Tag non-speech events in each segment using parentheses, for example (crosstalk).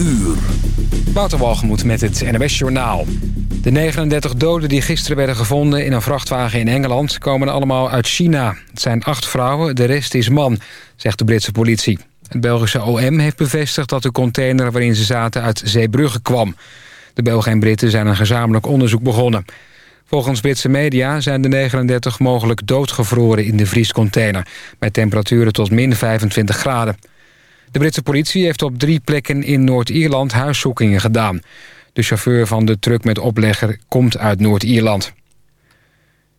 uur. Waterwalgemoed met het NWS Journaal. De 39 doden die gisteren werden gevonden in een vrachtwagen in Engeland... komen allemaal uit China. Het zijn acht vrouwen, de rest is man, zegt de Britse politie. Het Belgische OM heeft bevestigd dat de container waarin ze zaten uit Zeebrugge kwam. De Belgen en Britten zijn een gezamenlijk onderzoek begonnen. Volgens Britse media zijn de 39 mogelijk doodgevroren in de vriescontainer... bij temperaturen tot min 25 graden. De Britse politie heeft op drie plekken in Noord-Ierland huiszoekingen gedaan. De chauffeur van de truck met oplegger komt uit Noord-Ierland.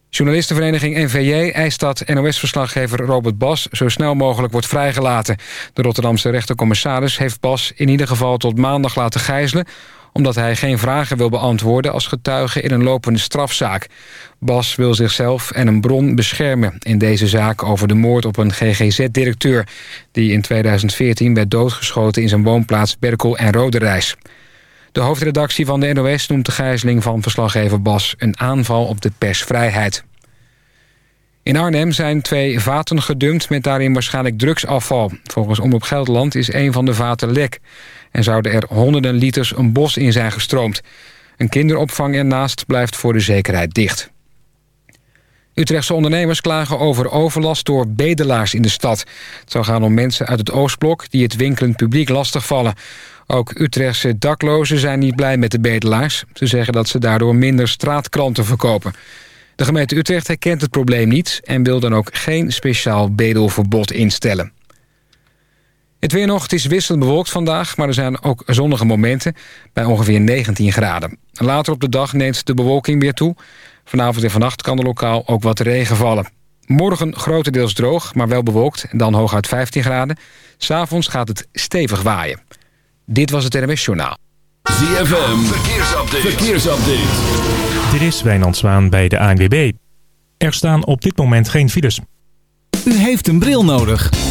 Journalistenvereniging NVJ eist dat NOS-verslaggever Robert Bas... zo snel mogelijk wordt vrijgelaten. De Rotterdamse rechtercommissaris heeft Bas in ieder geval tot maandag laten gijzelen omdat hij geen vragen wil beantwoorden als getuige in een lopende strafzaak. Bas wil zichzelf en een bron beschermen in deze zaak over de moord op een GGZ-directeur... die in 2014 werd doodgeschoten in zijn woonplaats Berkel en Roderijs. De hoofdredactie van de NOS noemt de gijzeling van verslaggever Bas... een aanval op de persvrijheid. In Arnhem zijn twee vaten gedumpt met daarin waarschijnlijk drugsafval. Volgens Omroep Gelderland is een van de vaten lek en zouden er honderden liters een bos in zijn gestroomd. Een kinderopvang ernaast blijft voor de zekerheid dicht. Utrechtse ondernemers klagen over overlast door bedelaars in de stad. Het zou gaan om mensen uit het Oostblok die het winkelend publiek lastigvallen. Ook Utrechtse daklozen zijn niet blij met de bedelaars. Ze zeggen dat ze daardoor minder straatkranten verkopen. De gemeente Utrecht herkent het probleem niet... en wil dan ook geen speciaal bedelverbod instellen. Het weer nog, het is wisselend bewolkt vandaag... maar er zijn ook zonnige momenten bij ongeveer 19 graden. Later op de dag neemt de bewolking weer toe. Vanavond en vannacht kan er lokaal ook wat regen vallen. Morgen grotendeels droog, maar wel bewolkt en dan hooguit 15 graden. S'avonds gaat het stevig waaien. Dit was het NMS Journaal. ZFM, verkeersupdate. verkeersupdate. Dit is Wijnand Zwaan bij de ANWB. Er staan op dit moment geen files. U heeft een bril nodig.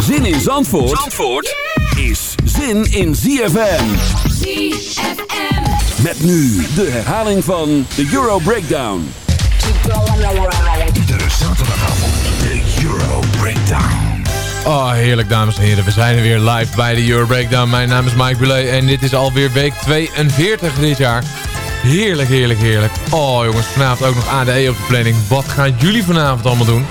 Zin in Zandvoort, Zandvoort is zin in ZFM. ZFM. Met nu de herhaling van de Euro Breakdown. Iedere zaterdagavond de Euro Breakdown. Oh, heerlijk dames en heren. We zijn er weer live bij de Euro Breakdown. Mijn naam is Mike Bulet en dit is alweer week 42 dit jaar. Heerlijk, heerlijk, heerlijk. Oh jongens, vanavond ook nog ADE op de planning. Wat gaan jullie vanavond allemaal doen?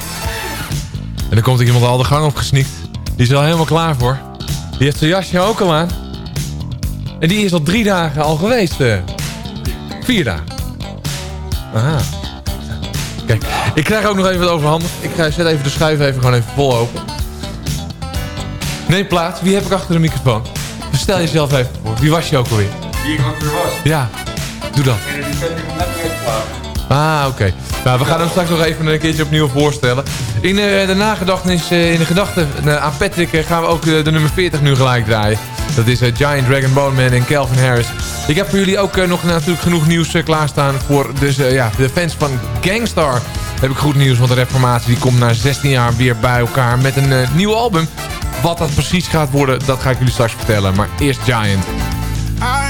En dan komt er iemand al de gang op gesnikt. Die is er al helemaal klaar voor. Die heeft zijn jasje ook al aan. En die is al drie dagen al geweest. eh. Vier dagen. Aha. Kijk, ik krijg ook nog even wat overhandigd. Ik ga, zet even de schuif even gewoon even vol open. Neem plaats. Wie heb ik achter de microfoon? stel jezelf even voor. Wie was je ook alweer? Wie ik ook weer was. Ja, doe dat. Ah, oké. We gaan hem straks nog even een keertje opnieuw voorstellen. In eh, de nagedachtenis, eh, in de gedachten eh, aan Patrick gaan we ook de nummer 40 nu gelijk draaien. Dat is Giant Dragon Bone Man en Calvin Harris. Ik heb voor jullie ook nog natuurlijk genoeg nieuws klaarstaan voor dus, ja, de fans van Gangstar. Heb ik goed nieuws, want de reformatie die komt na 16 jaar weer bij elkaar met een nieuw album. Wat dat precies gaat worden, dat ga ik jullie straks vertellen. Maar eerst Giant. I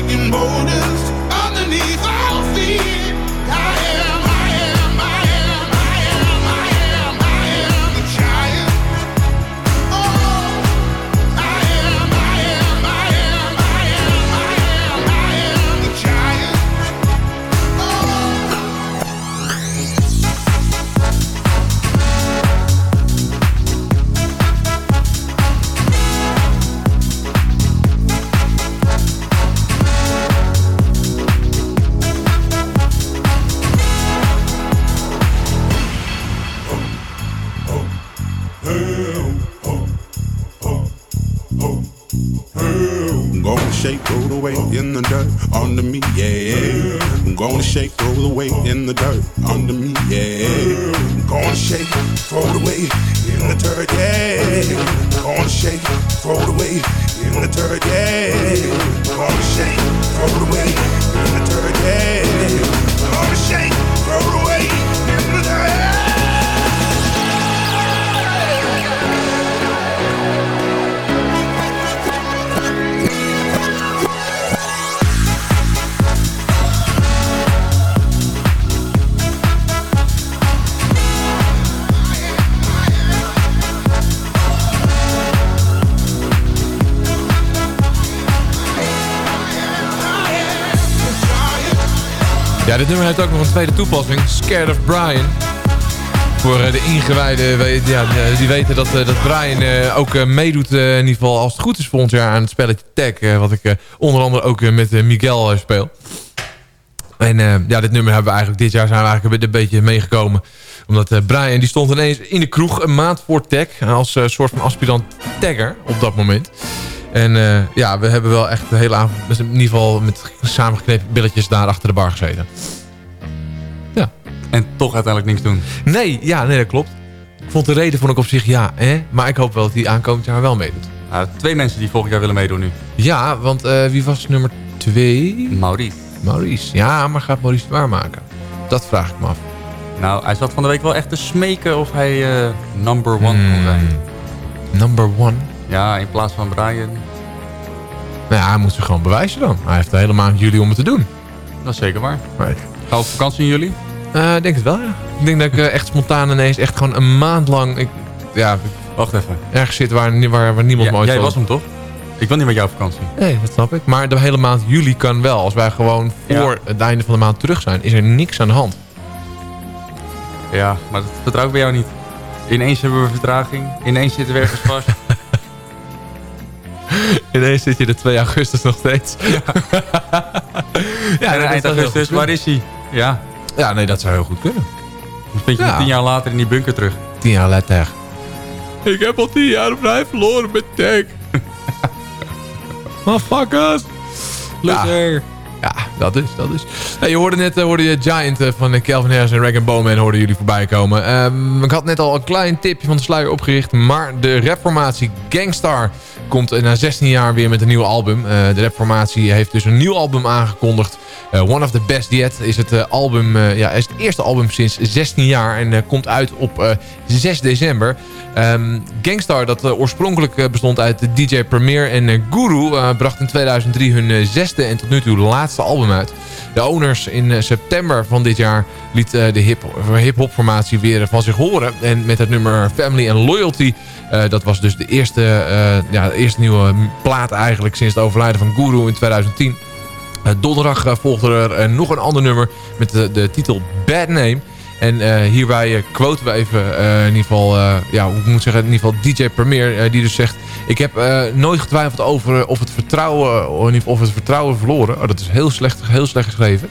We'll be ook nog een tweede toepassing. Scared of Brian. Voor eh, de ingewijden, ja, eh, die weten dat, eh, dat Brian ook meedoet, in ieder geval als het goed is volgend jaar aan het spelletje Tag. wat ik onder andere ook met Miguel speel. En ja, dit nummer hebben we eigenlijk dit jaar zijn we eigenlijk een beetje meegekomen. Omdat Brian die stond ineens in de kroeg een maand voor Tag. Als eh, soort van aspirant tagger op dat moment. En ja, we hebben wel echt de hele avond, in ieder geval met samengeknepen billetjes daar achter de bar gezeten. En toch uiteindelijk niks doen. Nee, ja, nee, dat klopt. Ik vond de reden vond ik op zich ja, hè? maar ik hoop wel dat hij aankomend jaar wel meedoet. Twee mensen die volgend jaar willen meedoen nu. Ja, want eh, wie was nummer twee? Maurice. Maurice. Ja, maar gaat Maurice het waarmaken? Dat vraag ik me af. Nou, hij zat van de week wel echt te smeken of hij eh, number one Hmm. kon zijn. Number one? Ja, in plaats van Brian. Nou ja, hij moet zich gewoon bewijzen dan. Hij heeft de hele maand juli om het te doen. Dat is zeker waar. Right. Ga op vakantie in juli? Eh, ik denk het wel, ja. Ik denk dat ik eh, echt spontaan ineens echt gewoon een maand lang... Ik, ja, Wacht even. ergens zit waar, waar, waar niemand Ja, me ooit jij zal- was hem toch? Ik wil niet met jou op vakantie. Nee, dat snap ik. Maar de hele maand juli kan wel. Als wij gewoon voor het einde van de maand terug zijn, is er niks aan de hand. Ja, maar dat vertrouw ik bij jou niet. Ineens hebben we vertraging. Ineens zitten we ergens vast. (laughs) Ineens zit je de 2 augustus nog steeds. Ja, (laughs) ja en eind augustus, waar is hij? Ja, Ja, nee, dat zou heel goed kunnen. dan vind je Ja. hem tien jaar later in die bunker terug. Tien jaar later. Ik heb al tien jaar op rij verloren met Tech. (laughs) Motherfuckers. Loser. Ja, dat is, dat is. Je hoorde net eh, hoorde je Giant eh, van Calvin Harris en Rag Bowman hoorden jullie voorbij komen. Ehm, ik had net al een klein tipje van de sluier opgericht, maar de rapformatie Gangstar komt eh, na 16 jaar weer met een nieuw album. Eh, de rapformatie heeft dus een nieuw album aangekondigd. One of the Best Yet is het album, ja, is het eerste album sinds 16 jaar en komt uit op eh, 6 december. Ehm, Gangstar, dat oorspronkelijk bestond uit DJ Premier en Guru, bracht in 2003 hun zesde en tot nu toe laatste album uit. De owners in eh, september van dit jaar liet eh, de hip- hip-hop formatie weer van zich horen. En met het nummer Family and Loyalty, eh, dat was dus de eerste, ja, eerste nieuwe plaat eigenlijk sinds het overlijden van Guru in 2010. Eh, donderdag volgde er nog een ander nummer met de, de titel Bad Name. En eh, hierbij eh, quoten we even eh, in ieder geval, ja, hoe moet zeggen, in ieder geval DJ Premier, die dus zegt... Ik heb nooit getwijfeld over of het vertrouwen, of het vertrouwen verloren. Oh, dat is heel slecht, heel slecht geschreven.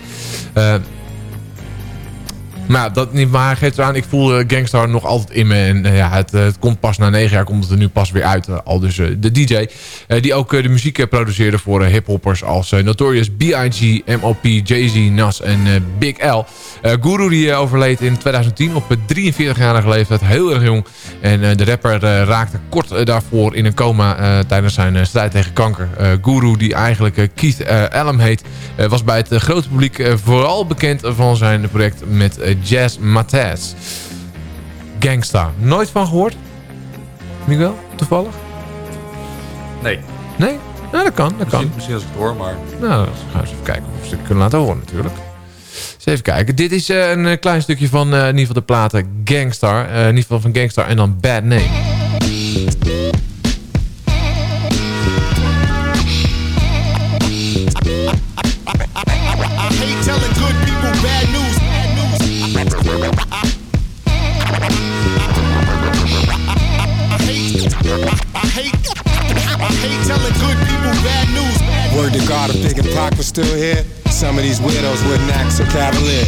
Maar, dat niet, maar geeft eraan, ik voel eh, Gangstar nog altijd in me. En eh, ja, het, eh, het komt pas na negen jaar, komt het er nu pas weer uit. al dus de DJ. die ook de muziek produceerde voor hiphoppers als Notorious B.I.G., M.O.P., Jay-Z, Nas en Big L. Guru die overleed in 2010 op eh, 43-jarige leeftijd. Heel erg jong. En de rapper raakte kort daarvoor in een coma tijdens zijn strijd tegen kanker. Guru, die eigenlijk Keith Allen heet, was bij het grote publiek vooral bekend van zijn project met Jazz Mataz. Gangsta. Nooit van gehoord? Miguel, toevallig? Nee. Nee? Nou, dat kan, dat kan. Misschien, misschien als ik het hoor, maar... Nou, dan gaan we eens even kijken of ze het kunnen laten horen natuurlijk. Eens even kijken. Dit is eh, een eh, klein stukje van eh, in ieder geval de platen Gangstar. In ieder geval van Gangstar en dan Bad Name. I hate telling good people bad news. Word to God, if Big and Pac was still here, some of these widows wouldn't act so cavalier.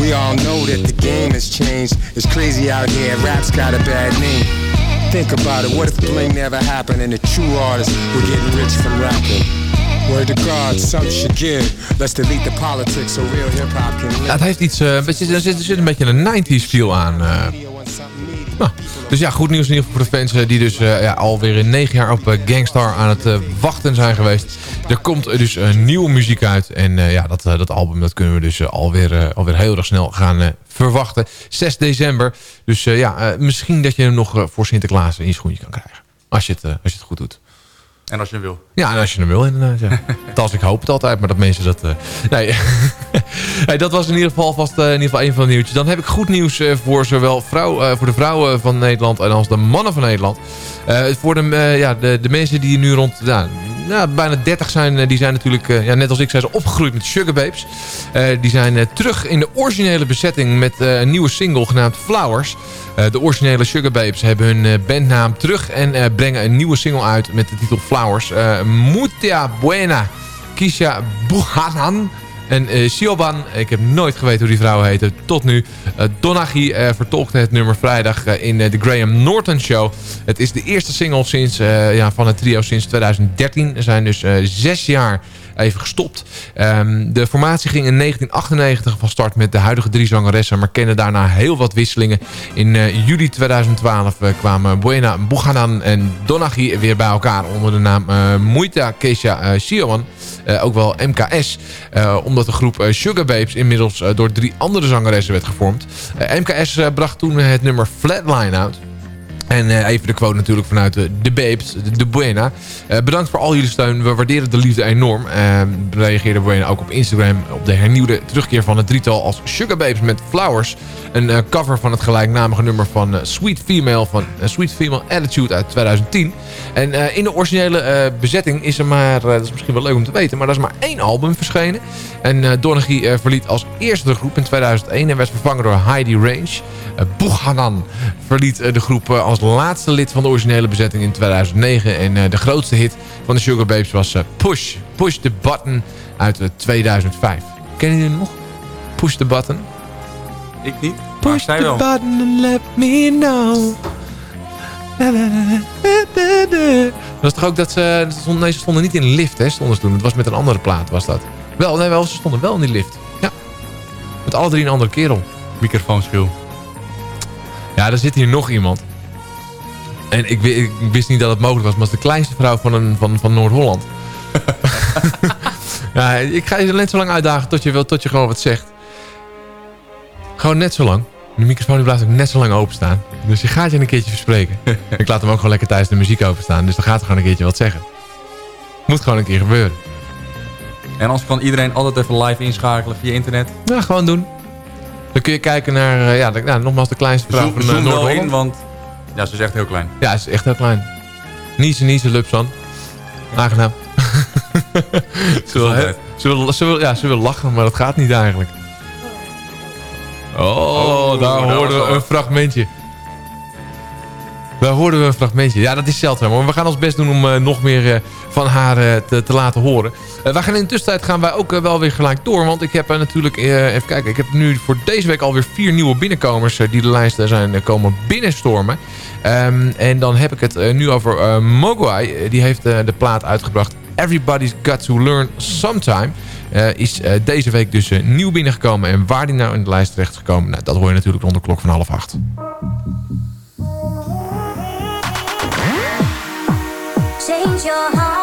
We all know that the game has changed. It's crazy out here, rap's got a bad name. Think about it, what if bling never happened and the true artists were getting rich from rapping? Word to God, some should give. Let's delete the politics so real hip-hop can Ja, live. het heeft iets, een beetje, er, zit, er zit een beetje een 90s feel aan. eh. (laughs) Dus ja, goed nieuws in ieder geval voor de fans eh, die dus eh, ja, alweer in negen jaar op eh, Gangstar aan het wachten zijn geweest. Er komt dus een nieuwe muziek uit. En ja, dat, dat album dat kunnen we dus alweer, alweer heel erg snel gaan verwachten. 6 december. Dus ja, misschien dat je hem nog voor Sinterklaas in je schoentje kan krijgen. Als je het, als je het goed doet. En als je hem wil. Ja, en als je hem wil inderdaad. Ja. (laughs) Althans, ik hoop het altijd, maar dat mensen dat... eh, nee. (laughs) hey, dat was in ieder geval vast eh, in ieder geval een van de nieuwtjes. Dan heb ik goed nieuws eh, voor zowel vrouw, voor de vrouwen van Nederland en als de mannen van Nederland. Voor de, ja, de, de mensen die nu rond ja, nou, bijna 30 zijn, eh, die zijn natuurlijk, eh, ja, net als ik, zijn ze opgegroeid met Sugar Babes. Eh, die zijn terug in de originele bezetting met een nieuwe single genaamd Flowers. De originele Sugar Babes hebben hun bandnaam terug en brengen een nieuwe single uit met de titel Flowers. Mutia Buena Kisha Buhanan en Sioban. Ik heb nooit geweten hoe die vrouw heette tot nu. Eh Donaghy eh, vertolkte het nummer vrijdag in de Graham Norton Show. Het is de eerste single sinds, ja, van het trio sinds 2013. Er zijn dus zes jaar even gestopt. Ehm, de formatie ging in 1998 van start met de huidige drie zangeressen... maar kende daarna heel wat wisselingen. In eh, juli 2012 eh, kwamen Buena Buchanan en Donaghy weer bij elkaar... onder de naam eh Muita Kesha Siowan, eh, ook wel MKS... omdat de groep Sugar Babes inmiddels door drie andere zangeressen werd gevormd. MKS bracht toen het nummer Flatline uit... En eh, even de quote natuurlijk vanuit de, de Babes, de, Buena. Eh, bedankt voor al jullie steun. We waarderen de liefde enorm. Uh, reageerde Buena ook op Instagram op de hernieuwde terugkeer van het drietal als Sugar Babes met Flowers. Een eh, cover van het gelijknamige nummer van eh, Sweet Female van eh, Sweet Female Attitude uit 2010. En eh, in de originele eh, bezetting is er maar, eh, dat is misschien wel leuk om te weten, maar er is maar één album verschenen. En uh, Donaghy eh, verliet als eerste de groep in 2001 en werd vervangen door Heidi Range. Buchanan verliet eh, de groep eh, als laatste lid van de originele bezetting in 2009. En eh, de grootste hit van de Sugar Babes was eh, Push, Push the Button uit eh, 2005. Kennen jullie hem nog? Push the Button? Ik niet. Push the wel. button and let me know. Dat was toch ook dat ze... nee, ze stonden niet in een lift, hè, stonden ze toen. Het was met een andere plaat, was dat. Wel, nee, wel, ze stonden wel in die lift. Ja. Met alle drie een andere kerel. Microfoonschil. Ja, er zit hier nog iemand. En ik, ik wist niet dat het mogelijk was, maar het is de kleinste vrouw van, een, van, van Noord-Holland. (laughs) ja, ik ga je net zo lang uitdagen tot je, wil, tot je gewoon wat zegt. Gewoon net zo lang. De microfoon blijft ook net zo lang openstaan. Dus je gaat je een keertje verspreken. (laughs) ik laat hem ook gewoon lekker tijdens de muziek openstaan. Dus dan gaat er gewoon een keertje wat zeggen. Moet gewoon een keer gebeuren. En anders kan iedereen altijd even live inschakelen via internet. Ja, gewoon doen. Dan kun je kijken naar, eh, ja, de, ja, nogmaals de kleinste vrouw van eh, Noord-Holland. in, want ja, ze is echt heel klein. Ja, ze is echt heel klein. Niezen, niezen, lupsan. Aangenaam. (laughs) ze, wil, ze, wil, ze, wil, ja, ze wil lachen, maar dat gaat niet eigenlijk. Oh, Oh, daar dat hoorden we een fragmentje. Daar hoorden we een fragmentje. Ja, dat is zeldzaam. Maar we gaan ons best doen om eh, nog meer eh, van haar eh, te, te laten horen. Wij gaan in de tussentijd gaan wij ook wel weer gelijk door. Want ik heb natuurlijk, even kijken. Ik heb nu voor deze week alweer vier nieuwe binnenkomers die de lijst zijn komen binnenstormen. Ehm, en dan heb ik het nu over Mogwai. Die heeft de plaat uitgebracht. Everybody's Got to Learn Sometime. Is deze week dus nieuw binnengekomen. En waar die nou in de lijst terecht gekomen, nou, dat hoor je natuurlijk rond de klok van half acht. Your heart.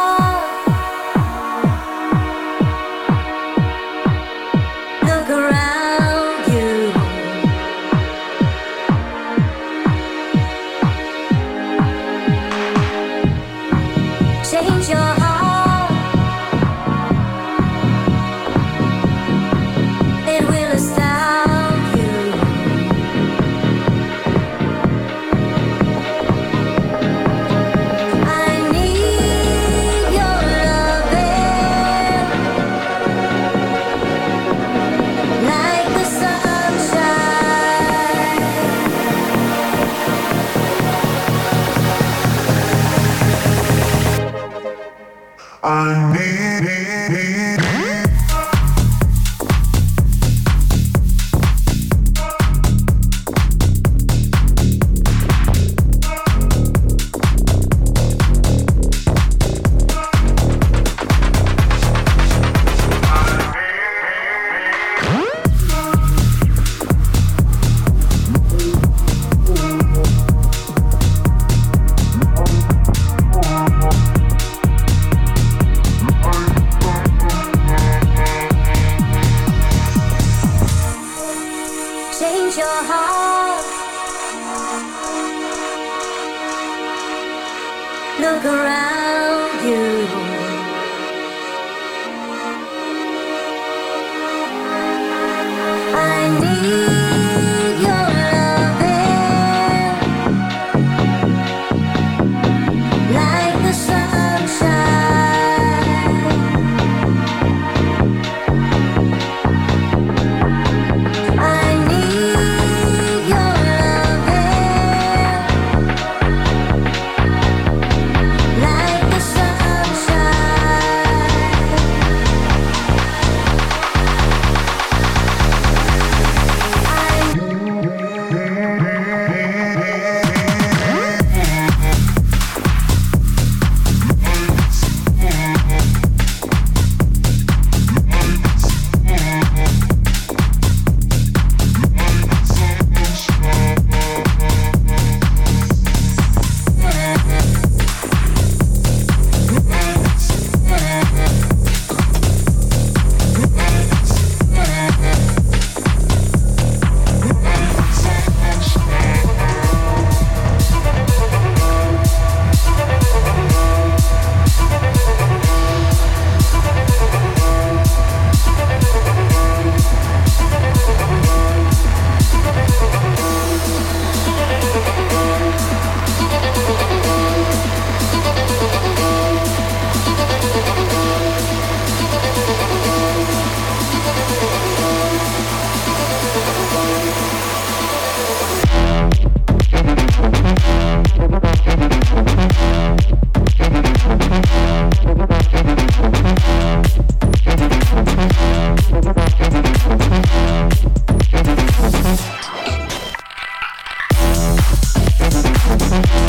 Thank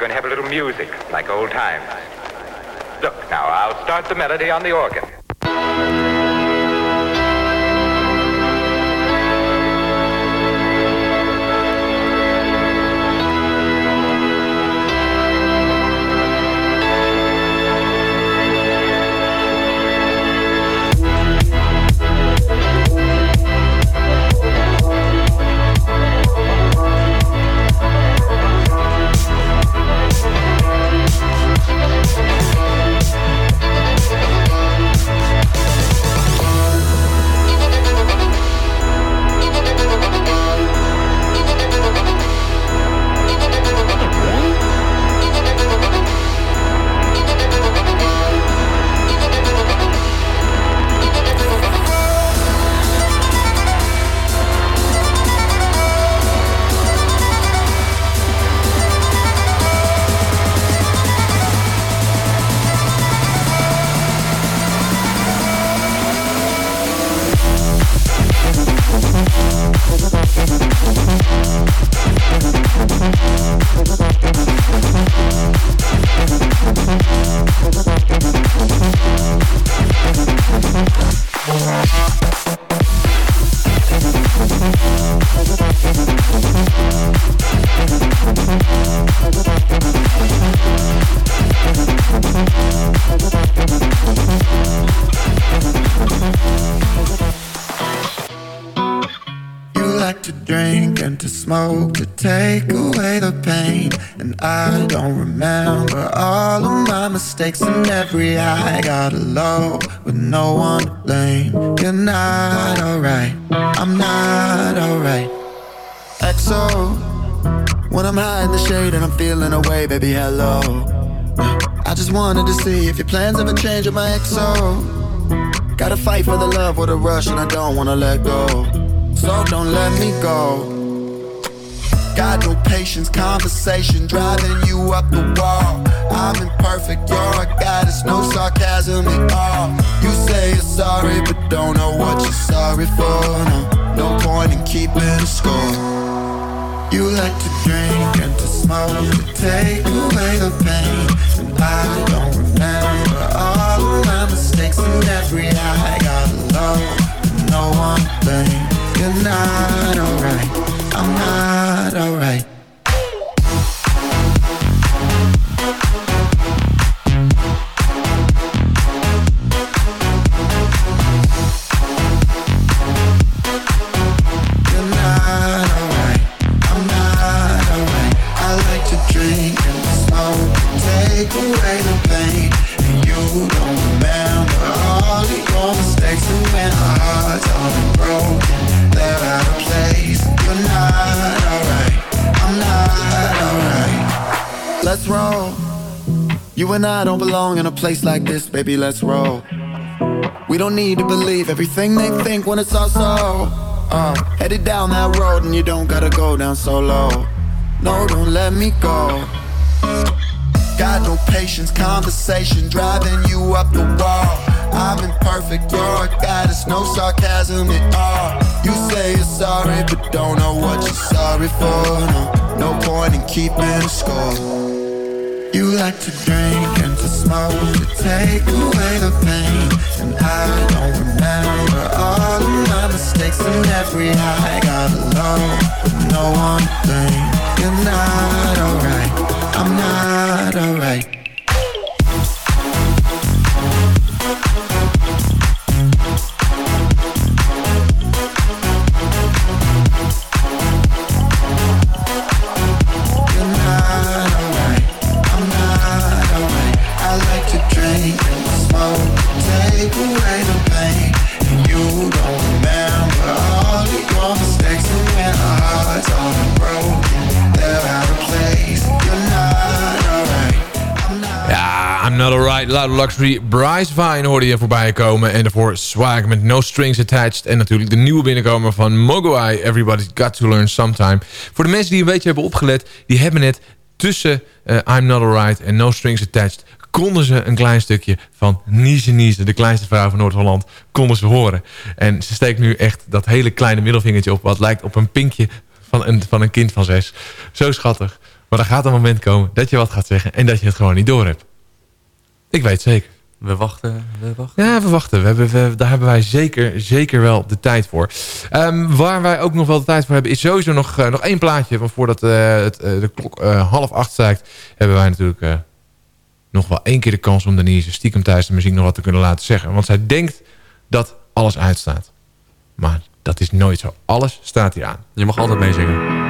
going to have a little music, like old times. Look, now I'll start the melody on the organ. Smoke to take away the pain. And I don't remember all of my mistakes and every high got low with no one to blame. You're not alright, I'm not alright. XO, when I'm high in the shade and I'm feeling away, baby, hello. I just wanted to see if your plans ever change with my XO. Gotta fight for the love with a rush and I don't wanna let go. So don't let me go. Got no patience, conversation driving you up the wall. I'm imperfect, you're a goddess, no sarcasm at all. You say you're sorry, but don't know what you're sorry for. No, no point in keeping score. You like to drink and to smoke to take away the pain. And I don't remember all of my mistakes and every I got low. No one blame. You're not alright. I'm not alright. Let's roll. You and I don't belong in a place like this, baby. Let's roll. We don't need to believe everything they think when it's all so. Uh, headed down that road and you don't gotta go down so low. No, don't let me go. Got no patience, conversation driving you up the wall. I'm imperfect, you're a goddess, no sarcasm at all. You say you're sorry, but don't know what you're sorry for. No, no point in keeping score. You like to drink and to smoke to take away the pain. And I don't remember all of my mistakes and every high I got low. with No one thing. You're not alright. I'm not alright. Not alright. Loud Luxury. Bryce Vine hoorde je voorbij komen. En daarvoor Swag met No Strings Attached. En natuurlijk de nieuwe binnenkomer van Mogwai. Everybody's Got To Learn Sometime. Voor de mensen die een beetje hebben opgelet. Die hebben het tussen eh, I'm not alright en No Strings Attached. Konden ze een klein stukje van Niese Niese, de kleinste vrouw van Noord-Holland, konden ze horen. En ze steekt nu echt dat hele kleine middelvingertje op, wat lijkt op een pinkje van een, van een kind van zes. Zo schattig. Maar er gaat een moment komen dat je wat gaat zeggen en dat je het gewoon niet door hebt. Ik weet zeker. We wachten, we wachten. Ja, we wachten. We hebben, we- daar hebben wij zeker, zeker wel de tijd voor. Ehm, waar wij ook nog wel de tijd voor hebben... is sowieso nog, eh, nog één plaatje. Want voordat eh, het, eh, de klok half acht stijgt... hebben wij natuurlijk nog wel één keer de kans... om Denise stiekem tijdens de muziek nog wat te kunnen laten zeggen. Want zij denkt dat alles uitstaat. Maar dat is nooit zo. Alles staat hier aan. Je mag altijd meezingen.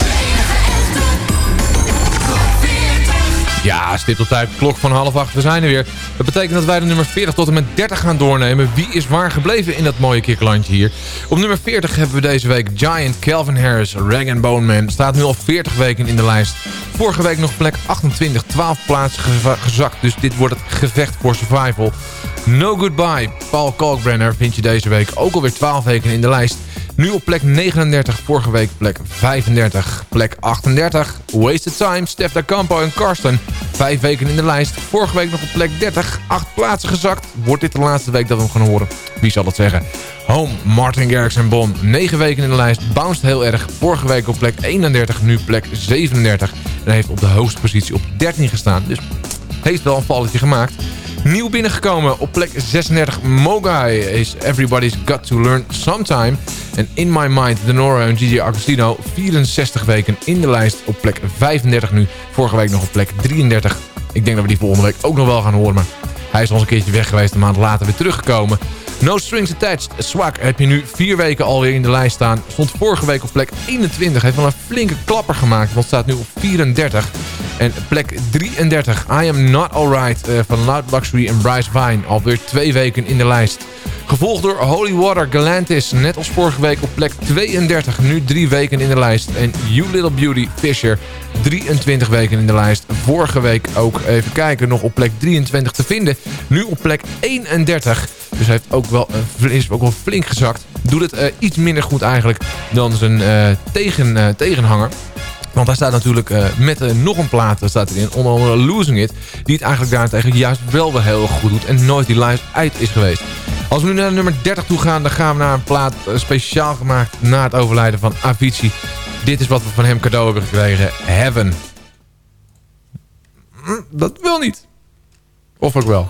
Ja, stipt op tijd. Klok van half acht. We zijn er weer. Dat betekent dat wij de nummer 40 tot en met 30 gaan doornemen. Wie is waar gebleven in dat mooie kikkerlandje hier? Op nummer 40 hebben we deze week Giant Calvin Harris, Rag Bone Man. Staat nu al 40 weken in de lijst. Vorige week nog plek 28, 12 plaatsen geza- gezakt. Dus dit wordt het gevecht voor survival. No Goodbye, Paul Kalkbrenner vind je deze week ook alweer 12 weken in de lijst. Nu op plek 39, vorige week plek 35. Plek 38, Wasted Time, Stef Da Campo en Karsten. Vijf weken in de lijst. Vorige week nog op plek 30, acht plaatsen gezakt. Wordt dit de laatste week dat we hem gaan horen? Wie zal het zeggen? Home, Martin Garrix en Bon. 9 weken in de lijst, bounced heel erg. Vorige week op plek 31, nu plek 37. En heeft op de hoogste positie op 13 gestaan. Dus heeft wel een valletje gemaakt. Nieuw binnengekomen op plek 36 Mogai is Everybody's Got To Learn Sometime. En In My Mind, Denora en Gigi Agostino 64 weken in de lijst op plek 35 nu. Vorige week nog op plek 33. Ik denk dat we die volgende week ook nog wel gaan horen. Maar hij is al een keertje weg geweest, een maand later weer teruggekomen. No Strings Attached, Swak heb je nu vier weken alweer in de lijst staan. Stond vorige week op plek 21. Heeft wel een flinke klapper gemaakt, want staat nu op 34. En plek 33, I Am Not Alright eh, van Loud Luxury en Bryce Vine. Alweer twee weken in de lijst. Gevolgd door Holy Water Galantis, net als vorige week op plek 32. Nu drie weken in de lijst. En You Little Beauty Fisher, 23 weken in de lijst. Vorige week ook, even kijken, nog op plek 23 te vinden. Nu op plek 31. Dus hij heeft ook wel, is ook wel flink gezakt. Doet het eh, iets minder goed eigenlijk dan zijn eh, tegen, eh, tegenhanger. Want hij staat natuurlijk met nog een plaat staat erin, onder andere Losing It. Die het eigenlijk daarentegen juist wel weer heel goed doet. En nooit die live uit is geweest. Als we nu naar nummer 30 toe gaan, dan gaan we naar een plaat eh, speciaal gemaakt na het overlijden van Avicii. Dit is wat we van hem cadeau hebben gekregen. Heaven. Hm, Dat wil niet. Of ook wel.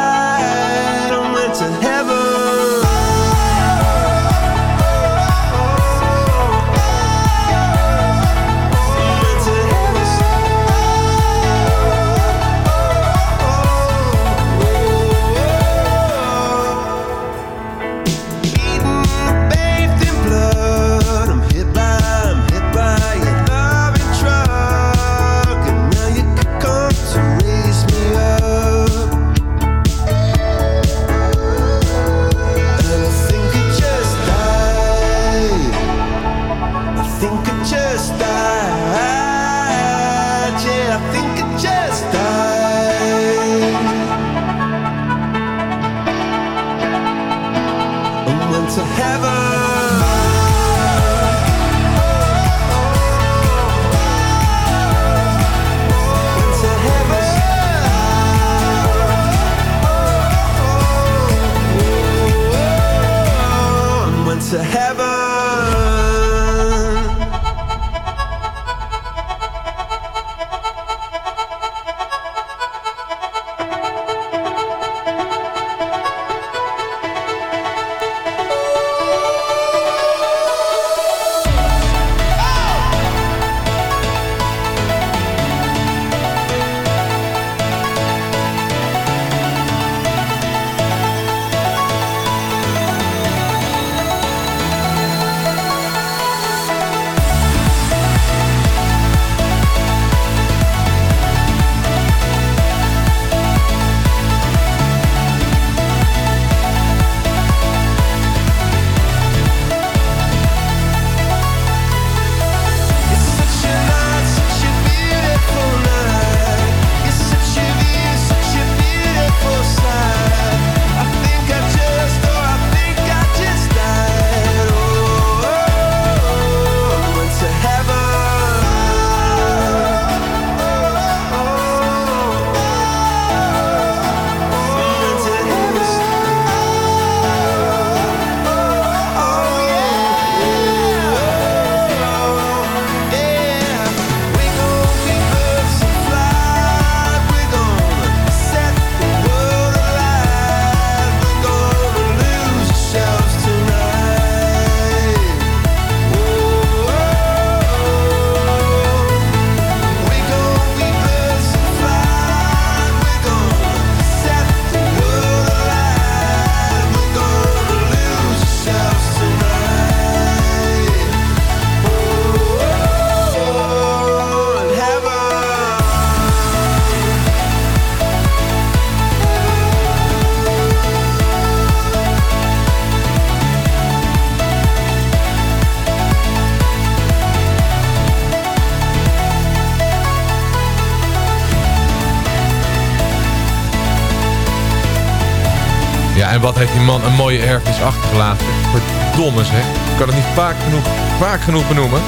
Een mooie erfenis achtergelaten. Verdomme zeg. Ik kan het niet vaak genoeg, vaak genoeg benoemen.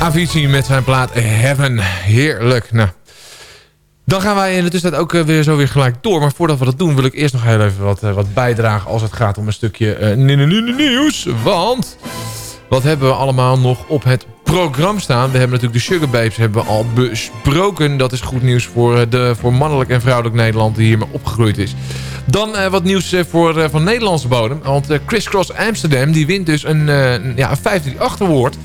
Avicii met zijn plaat Heaven. Heerlijk. Nou, dan gaan wij in de tussentijd ook eh, weer zo weer gelijk door. Maar voordat we dat doen wil ik eerst nog heel even wat, eh, wat bijdragen... als het gaat om een stukje ni- nieuws. Want wat hebben we allemaal nog op het programma staan? We hebben natuurlijk de Sugar Babes hebben al besproken. Dat is goed nieuws voor, eh, de, voor mannelijk en vrouwelijk Nederland... die hiermee opgegroeid is. Dan eh, wat nieuws eh, voor, van Nederlandse bodem. Want eh, Criss Cross Amsterdam die wint dus een, ja, een 538 award...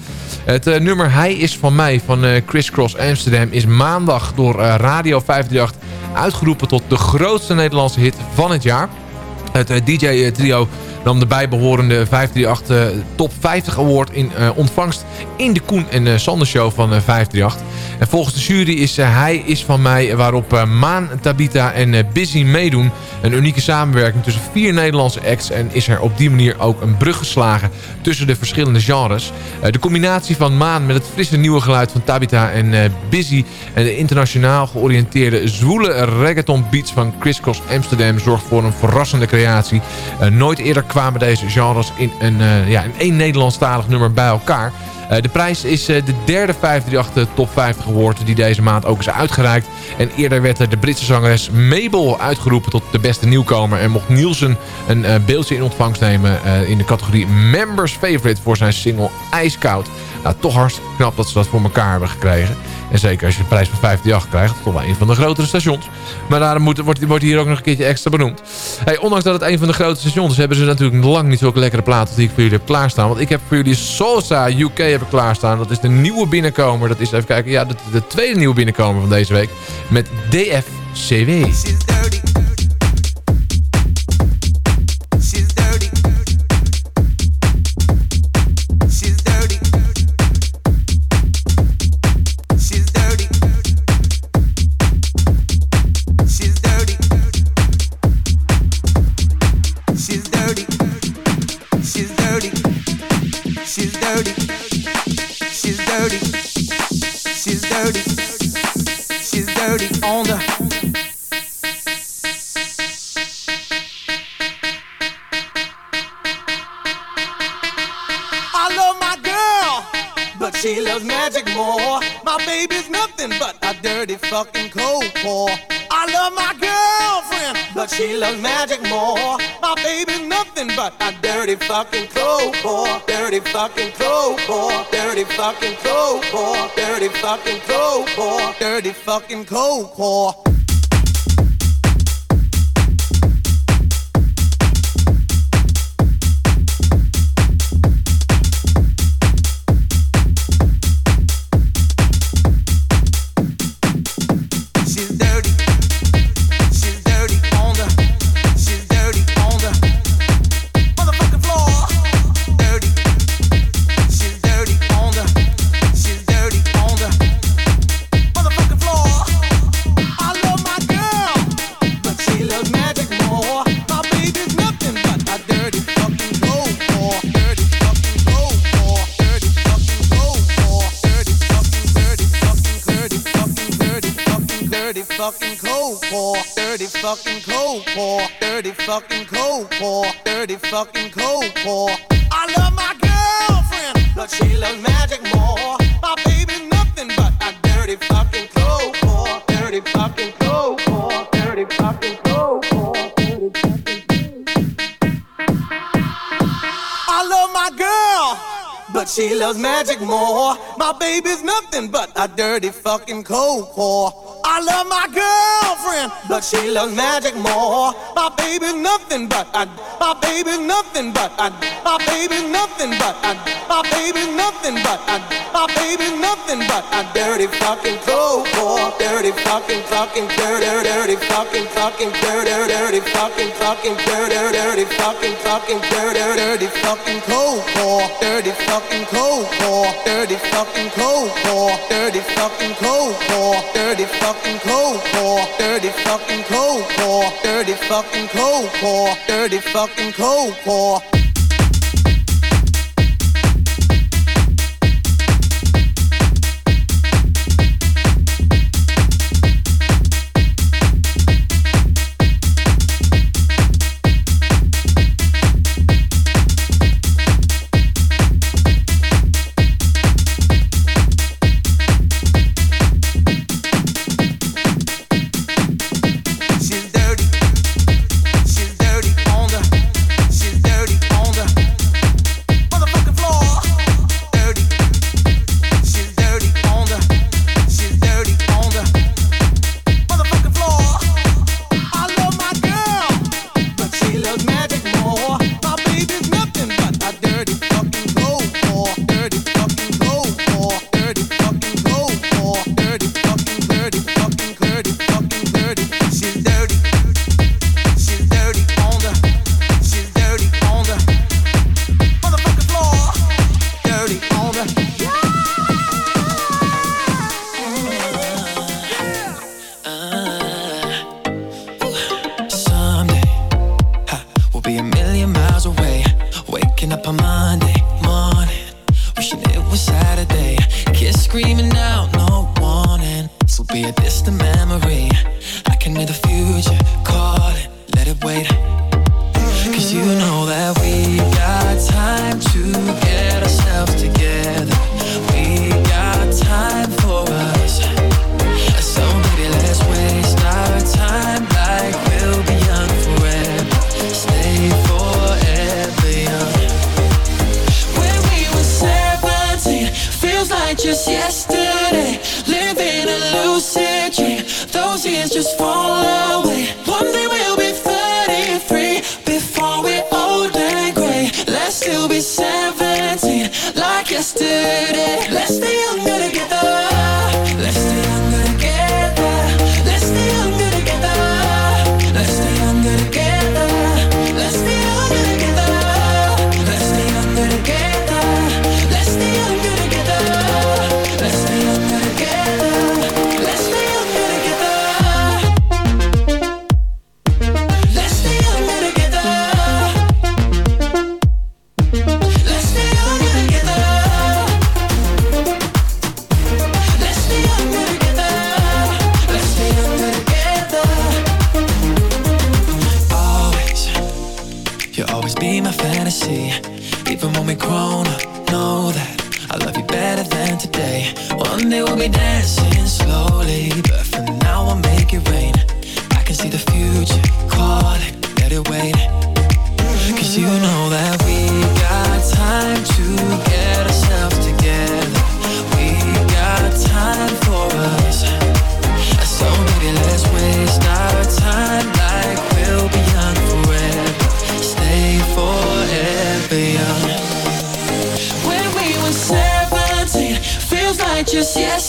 Het nummer Hij is van mij van Criss Cross Amsterdam is maandag door Radio 538 uitgeroepen tot de grootste Nederlandse hit van het jaar. Het DJ-trio nam de bijbehorende 538 eh, Top 50 Award in eh, ontvangst in de Koen en eh, Sander Show van eh, 538. En volgens de jury is Hij is van mij waarop Maan, Tabita en Busy meedoen. Een unieke samenwerking tussen vier Nederlandse acts en is er op die manier ook een brug geslagen tussen de verschillende genres. De combinatie van Maan met het frisse nieuwe geluid van Tabita en Busy en de internationaal georiënteerde zwoele reggaeton beats van Criss Cross Amsterdam zorgt voor een verrassende creatie. Nooit eerder kwamen deze genres in een, eh, ja, in één Nederlandstalig nummer bij elkaar. Eh, de prijs is eh, de derde 538 Top 50 award die deze maand ook is uitgereikt. En eerder werd er de Britse zangeres Mabel uitgeroepen tot de beste nieuwkomer. En mocht Nielsen een eh, beeldje in ontvangst nemen in de categorie Members Favorite voor zijn single IJskoud. Nou, toch hartstikke knap dat ze dat voor elkaar hebben gekregen. En zeker als je de prijs van 538 krijgt, toch wel een van de grotere stations. Maar daarom wordt, wordt hier ook nog een keertje extra benoemd. Hey, ondanks dat het een van de grote stations is, hebben ze natuurlijk lang niet zulke lekkere platen die ik voor jullie heb klaarstaan. Want ik heb voor jullie Salsa UK ik klaarstaan. Dat is de nieuwe binnenkomer. Dat is, even kijken, ja, de, de tweede nieuwe binnenkomer van deze week. Met DFCW. Dirty. She's dirty on the I love my girl, but she loves magic more. My baby's nothing but a dirty fucking cold core. I love my girlfriend, but she loves magic more. My baby's nothing but a dirty fucking cold core. Dirty fucking cold core. Dirty fucking cold core. Dirty fucking cold core. Dirty fucking cold core. Fucking cold core. Dirty fucking cold core. I love my girlfriend, but she loves magic more. My baby's nothing but a dirty fucking cold core. Dirty fucking cold core. Dirty fucking cold fucking I love my girl, but she loves magic more. My baby's nothing but a dirty fucking cold core. I love my girlfriend, but she loves magic more. My baby's nothing but a, my baby's nothing but a, my baby's nothing but a, my baby's nothing but a, my baby's nothing but a dirty fucking cold core. Dirty fucking fucking dirty dirty fucking fucking dirty dirty fucking fucking dirty dirty fucking fucking dirty dirty fucking cold core. Dirty fucking cold core. Dirty fucking cold core. Dirty fucking cold core. Dirty fucking cold core. Dirty fucking cold core. Dirty fucking cold core. Dirty fucking cold core. Be a distant memory. I can hear the future calling, let it wait. Cause you know that we got time to get ourselves together. We got time for us. So baby, let's waste our time like we'll be young forever. Stay forever young. When we were 17, feels like just yesterday. better yes, yes.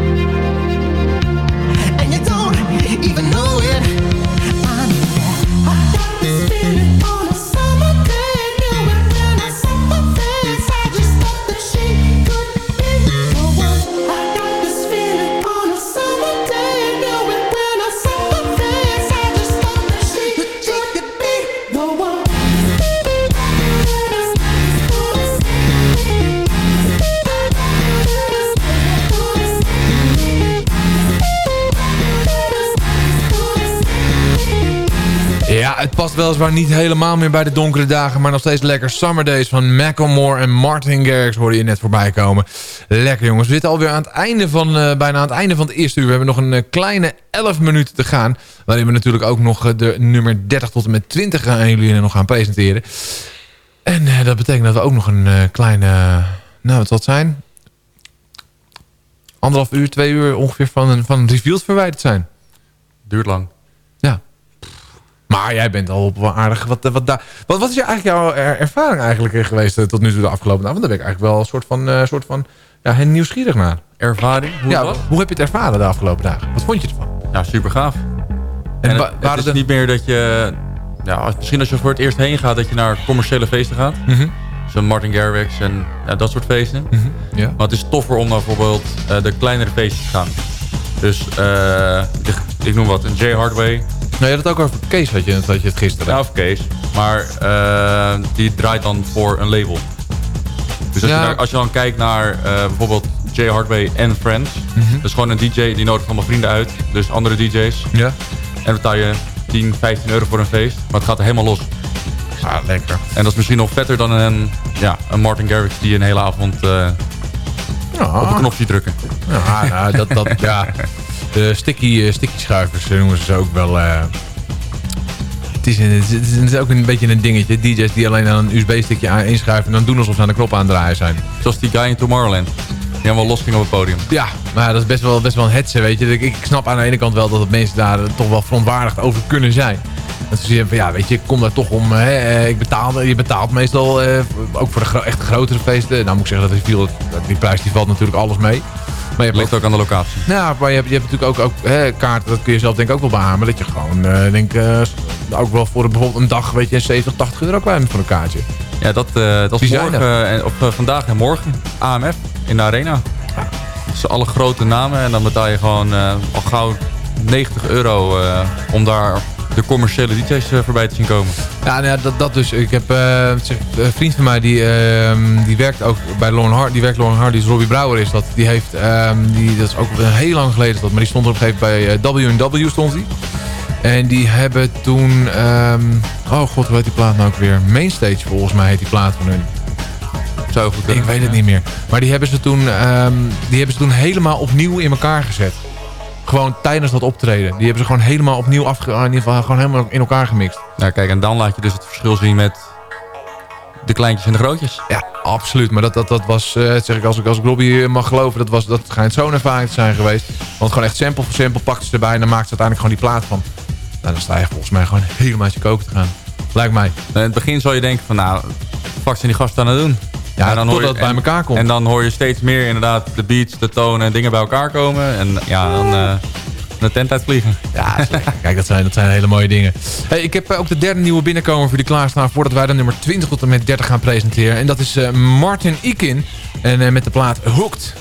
even know it. Past weliswaar niet helemaal meer bij de donkere dagen... maar nog steeds lekker Summer Days van Macklemore en Martin Garrix... hoorde je net voorbij komen. Lekker jongens. We zitten alweer aan het einde van, eh, bijna aan het einde van het eerste uur. We hebben nog een eh, kleine 11 minuten te gaan. Waarin we natuurlijk ook nog eh, de nummer 30 tot en met 20 gaan jullie nog gaan presenteren. En dat betekent dat we ook nog een kleine... nou, wat zal zijn? Anderhalf uur, twee uur ongeveer van van revealed verwijderd zijn. Duurt lang. Maar jij bent al op wel aardig. Wat, wat, daar, wat, wat is eigenlijk jouw er- ervaring eigenlijk eh, geweest eh, tot nu toe de afgelopen avond? Daar ben ik eigenlijk wel een soort van, eh, soort van ja, heel nieuwsgierig naar. Ervaring? Hoe ja, was? hoe heb je het ervaren de afgelopen dagen? Wat vond je ervan? Ja, super gaaf. En, En het, is de- niet meer dat je... Ja, misschien als je voor het eerst heen gaat, dat je naar commerciële feesten gaat. Mhm. Zo'n Martin Garrix en ja, dat soort feesten. Ja. Maar het is toffer om naar bijvoorbeeld eh, de kleinere feestjes te gaan. Dus, eh, ik noem wat, een J Hardway. Nou, je had het ook over Kees, had je, had je het gisteren. Ja, of Kees. Maar eh, die draait dan voor een label. Dus als, Ja. je, naar- als je dan kijkt naar eh, bijvoorbeeld J Hardway en Friends. Mhm. Dat is gewoon een DJ die nodigt allemaal vrienden uit. Dus andere DJ's. Ja. En dan betaal je 10, 15 euro voor een feest. Maar het gaat er helemaal los. Ah, lekker. En dat is misschien nog vetter dan een, ja, een Martin Garrix die een hele avond Ja. op een knopje drukken. Ja, nou, dat, dat, (laughs) ja. De sticky, eh, sticky schuivers eh, noemen ze ze ook wel. eh. het, is een, het, is, ook een beetje een dingetje. DJ's die alleen aan een USB-stickje aan- inschuiven... en dan doen alsof ze aan de knop aan het draaien zijn. Zoals die guy in Tomorrowland. Die helemaal los ging op het podium. Ja, maar dat is best wel, best wel een hetze, weet je. Ik, ik snap aan de ene kant wel dat het mensen daar toch wel verontwaardigd over kunnen zijn. Dat ze zeggen van, ja, weet je, ik kom daar toch om... Hè, eh, ik betaal, je betaalt meestal, eh, ook voor de gro echt grotere feesten. Nou moet ik zeggen, dat die, viel, die prijs die valt natuurlijk alles mee. Maar je hebt Ligt ook aan de locatie. Nou, maar je hebt, je hebt natuurlijk ook, ook hè, kaarten, dat kun je zelf denk ik ook wel behamen. Dat je gewoon, eh, denk eh, ook wel voor bijvoorbeeld een dag, weet je, 70, 80 euro kwijt voor een kaartje. Ja, dat, eh, dat is zijn morgen, en, eh, vandaag en morgen. AMF in de arena. Dus alle grote namen. En dan betaal je gewoon al gauw 90 euro om daar de commerciële DJ's eh, voorbij te zien komen. Ja, nou ja dat, dat dus. Ik heb eh, een vriend van mij die, ehm, die werkt ook bij Lauren Hard. Die werkt Lauren Hard, die is Robbie Brouwer is dat. Die heeft, ehm, die, dat is ook heel lang geleden dat, maar die stond op een gegeven moment bij eh, W&W stond hij. En die hebben toen, ehm, oh god, hoe heet die plaat nou ook weer? Mainstage volgens mij heet die plaat van hun. Zou goed Ik weet het niet meer. Maar die hebben ze toen, die hebben ze toen helemaal opnieuw in elkaar gezet. Gewoon tijdens dat optreden. Die hebben ze gewoon helemaal opnieuw afge... In ieder geval gewoon helemaal in elkaar gemixt. Ja, kijk, en dan laat je dus het verschil zien met de kleintjes en de grootjes. Ja, absoluut. Maar dat, dat, dat was, eh, zeg ik als ik als ik Robbie mag geloven, dat, was, dat schijnt zo'n ervaring te zijn geweest. Want gewoon echt sample voor sample pakten ze erbij en dan maakten ze uiteindelijk gewoon die plaat van. Nou, dan sta je volgens mij gewoon helemaal uit je koken te gaan. Lijkt mij. In het begin zal je denken van, nou, wat zijn die gasten aan het doen? Ja, En dan hoor je- het bij elkaar komt. En dan hoor je steeds meer inderdaad de beats, de tonen en dingen bij elkaar komen. En ja, dan eh de tent uitvliegen. Ja. (laughs) Kijk, dat zijn, dat zijn hele mooie dingen. Hey, ik heb eh, ook de derde nieuwe binnenkomer voor die klaarstaan... voordat wij de nummer 20 tot en met 30 gaan presenteren. En dat is eh, Martin Ikin. En met de plaat Hooked.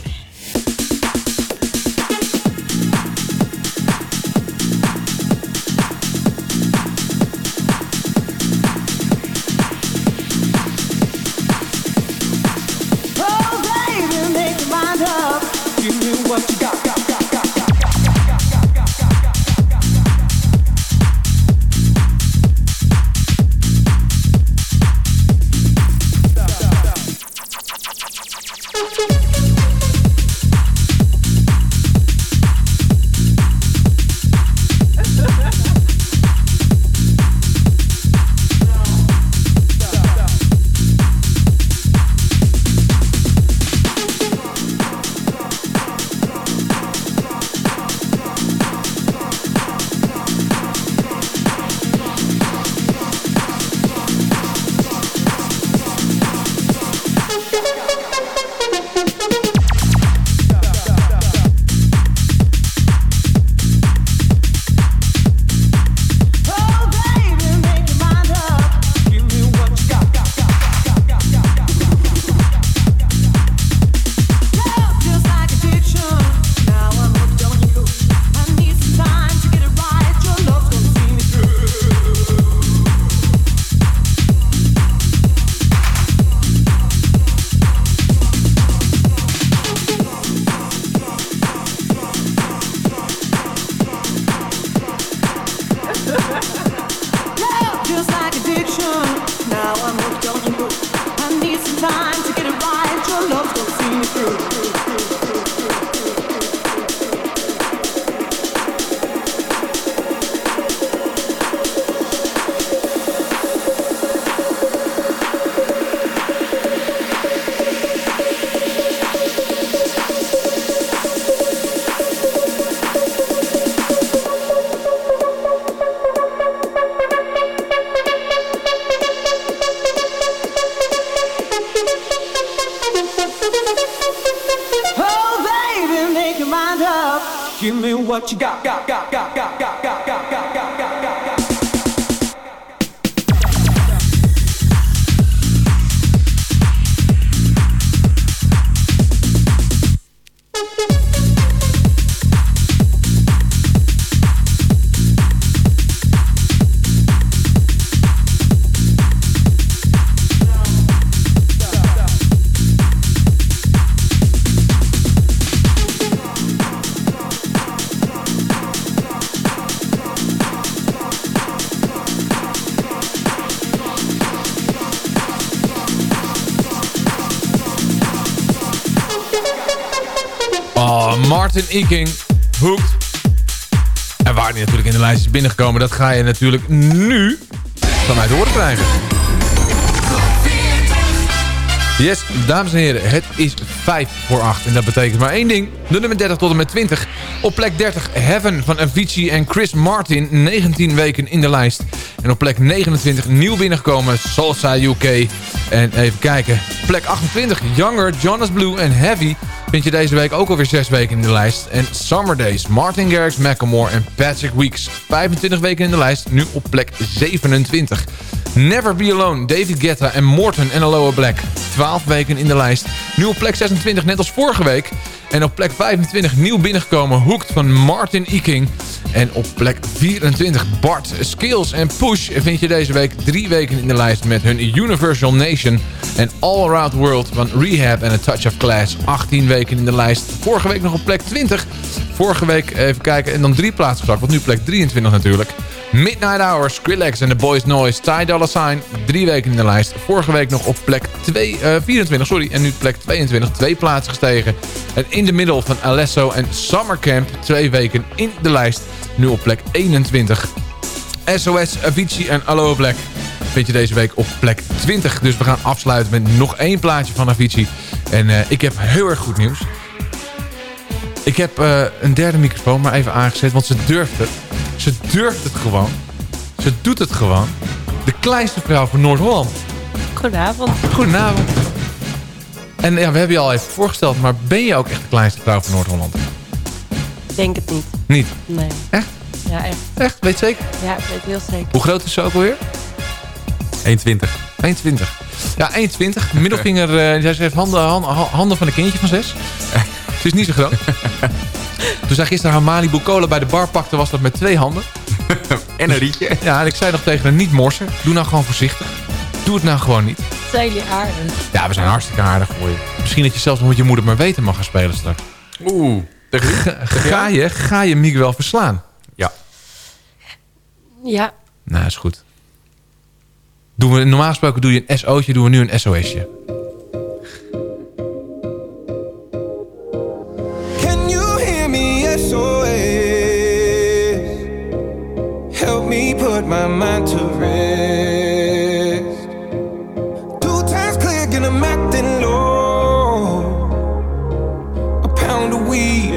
Martin Iking, Hooked. En waar hij natuurlijk in de lijst is binnengekomen, dat ga je natuurlijk nu van mij te horen krijgen. Yes, dames en heren, het is 5 voor 8. En dat betekent maar één ding. De nummer 30 tot en met 20. Op plek 30 Heaven van Avicii en Chris Martin. 19 weken in de lijst. En op plek 29 nieuw binnengekomen Salsa UK. En even kijken. Plek 28 Younger, Jonas Blue en Heavy. Vind je deze week ook alweer 6 weken in de lijst. En Summer Days, Martin Garrix, Macklemore en Patrick Weeks. 25 weken in de lijst, nu op plek 27. Never Be Alone, David Guetta en Morton en Aloha Black. 12 weken in de lijst. Nu op plek 26, net als vorige week. En op plek 25 nieuw binnengekomen Hooked van Martin Iking. En op plek 24 Bart, Skills en Push vind je deze week drie weken in de lijst met hun Universal Nation. En All Around World van Rehab en A Touch of Class. 18 weken in de lijst. Vorige week nog op plek 20. Vorige week even kijken en dan drie plaatsen gezakt. Want nu plek 23 natuurlijk. Midnight Hour, Skrillex en The Boys Noise, Ty Sign. Drie weken in de lijst. Vorige week nog op plek 2, eh, 24, sorry. En nu plek 22, twee plaatsen gestegen. En in de middel van Alesso en Summer Camp. Twee weken in de lijst. Nu op plek 21. SOS, Avicii en Aloha Black vind je deze week op plek 20. Dus we gaan afsluiten met nog één plaatje van Avicii. En eh, ik heb heel erg goed nieuws. Ik heb eh, een derde microfoon maar even aangezet, want ze durft het. Ze durft het gewoon. Ze doet het gewoon. De kleinste vrouw van Noord-Holland. Goedenavond. Goedenavond. En ja, we hebben je al even voorgesteld, maar ben je ook echt de kleinste vrouw van Noord-Holland? Ik denk het niet. Niet? Nee. Echt? Ja, echt. Echt? Weet je zeker? Ja, ik weet heel zeker. Hoe groot is ze ook alweer? 1,20. 1,20. Ja, 1,20. Middelvinger, eh zij heeft handen, handen, handen van een kindje van zes. Ze is niet zo groot. (laughs) Toen zij gisteren haar Malibu Cola bij de bar pakte, was dat met twee handen. en een rietje. Ja, en ik zei nog tegen haar, niet morsen. Doe nou gewoon voorzichtig. Doe het nou gewoon niet. Zijn jullie aardig? Ja, we zijn hartstikke aardig voor je. Misschien dat je zelfs nog met je moeder maar weten mag gaan spelen straks. Oeh. Ga, ga je, ga je Miguel verslaan? Ja. Ja. Nou, is goed. Doen we, normaal gesproken doe je een SO'tje, doen we nu een SOS'je. Can you hear me? SOS. Help me put my mind to rest.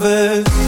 lovers.